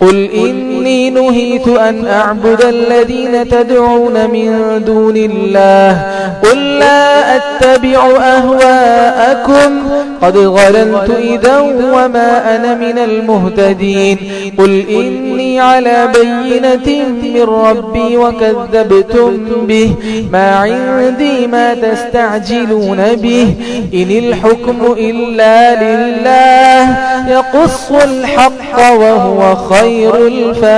قل ان إني نهيت أن أعبد الذين تدعون من دون الله. قل لا أتبع أهواءكم. قد غلنت إذا وما أنا من المهتدين. قل إني على بينة من ربي وكذبتم به. ما عندي ما تستعجلون به. إن الحكم إلا لله. يقص الحق وهو خير الفاتح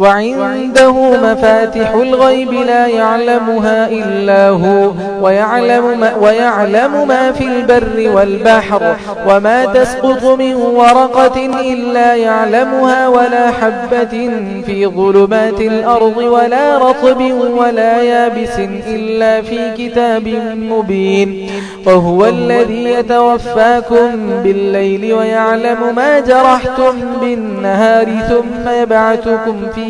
وعنده مفاتح الغيب لا يعلمها إلا هو ويعلم ما, ويعلم ما في البر والبحر وما تسقط من ورقة إلا يعلمها ولا حبة في ظلمات الأرض ولا رطب ولا يابس إلا في كتاب مبين. وهو الذي يتوفاكم بالليل ويعلم ما جرحتم بالنهار ثم يبعثكم فيه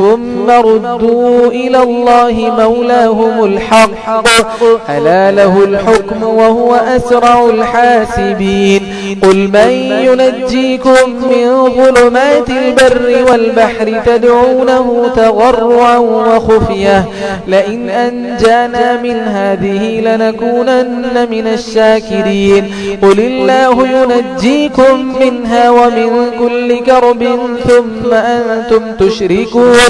ثم ردوا إلى الله مولاهم الحق. ألا له الحكم وهو أسرع الحاسبين. قل من ينجيكم من ظلمات البر والبحر تدعونه تغرعا وخفية. لئن أنجانا من هذه لنكونن من الشاكرين. قل الله ينجيكم منها ومن كل كرب ثم أنتم تشركون.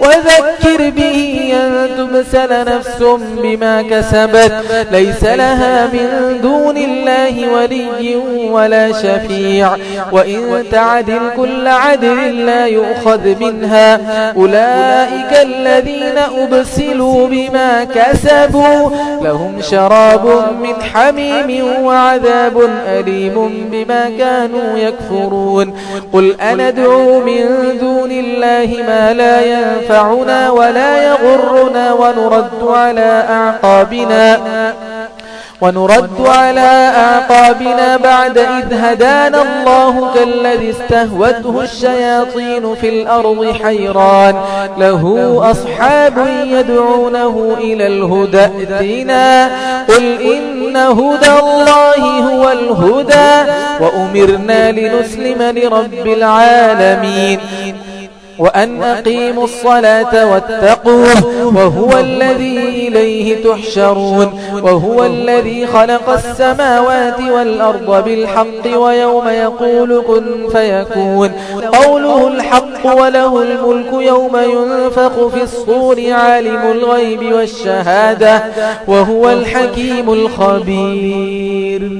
وذكر به أن تبسل نفس بما كسبت. ليس لها من دون الله ولي ولا شفيع. وإن تعدل كل عدل لا يؤخذ منها. أولئك الذين أبسلوا بما كسبوا. لهم شراب من حميم وعذاب أليم بما كانوا يكفرون. قل أندعو من دون الله ما لا ينفع ينفعنا ولا يغرنا ونرد على أعقابنا ونرد على أعقابنا بعد إذ هدانا الله كالذي استهوته الشياطين في الأرض حيران له أصحاب يدعونه إلى الهدى اذنا قل إن هدى الله هو الهدى وأمرنا لنسلم لرب العالمين وأن أقيموا الصلاة واتقوه وهو الذي إليه تحشرون وهو الذي خلق السماوات والأرض بالحق ويوم يقول كن فيكون. قوله الحق وله الملك يوم ينفق في الصور عالم الغيب والشهادة وهو الحكيم الخبير.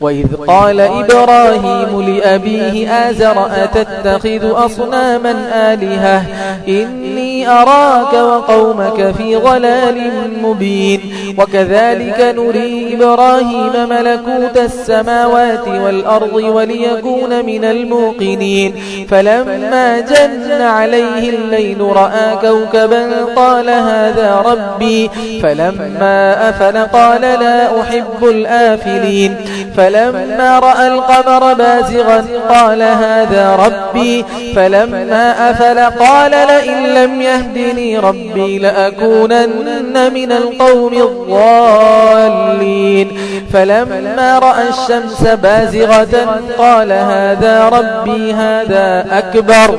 وإذ قال إبراهيم لأبيه آزر أتتخذ أصناما آلهة إني أراك وقومك في غلال مبين وكذلك نري إبراهيم ملكوت السماوات والأرض وليكون من الموقنين فلما جن عليه الليل رأى كوكبا قال هذا ربي فلما أفل قال لا أحب الآفلين فلما رأى القمر بازغا قال هذا ربي فلما أفل قال لئن لم يهدين يهدني ربي لأكونن من القوم الضالين. فلما رأى الشمس بازغة قال هذا ربي هذا أكبر.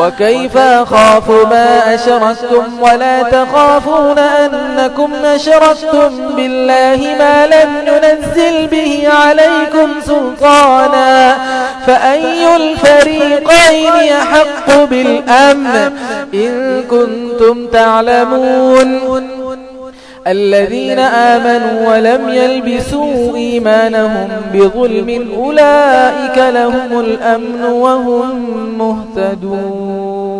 وكيف أخاف ما أشرتم ولا تخافون أنكم أشرتم بالله ما لم ننزل به عليكم سلطانا فأي الفريقين يحق بالأمن إن كنتم تعلمون الذين آمنوا ولم يلبسوا إيمانهم بظلم أولئك لهم الأمن وهم مهتدون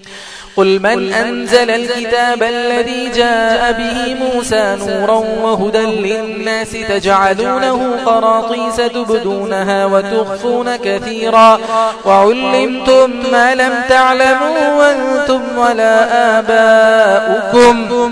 قل من أنزل الكتاب الذي جاء به موسى نورا وهدى للناس تجعلونه قراطيس تبدونها وتخفون كثيرا. وعلمتم ما لم تعلموا وأنتم ولا آباؤكم.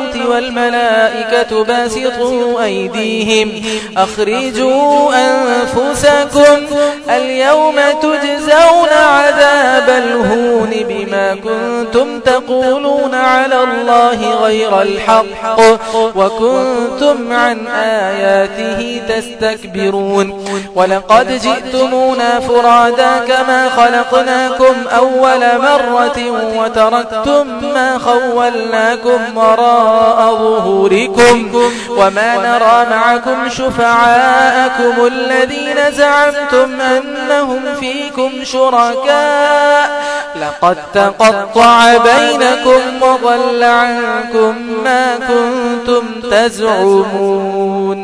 والملائكة باسطوا أيديهم. أخرجوا أنفسكم اليوم تجزون عذاب الهون. تقولون على الله غير الحق وكنتم عن آياته تستكبرون ولقد جئتمونا فرادا كما خلقناكم أول مرة وتركتم ما خولناكم وراء ظهوركم وما نرى معكم شفعاءكم الذين زعمتم أنهم فيكم شركاء لقد تقطع بينكم بينكم وضل عنكم ما كنتم تزعمون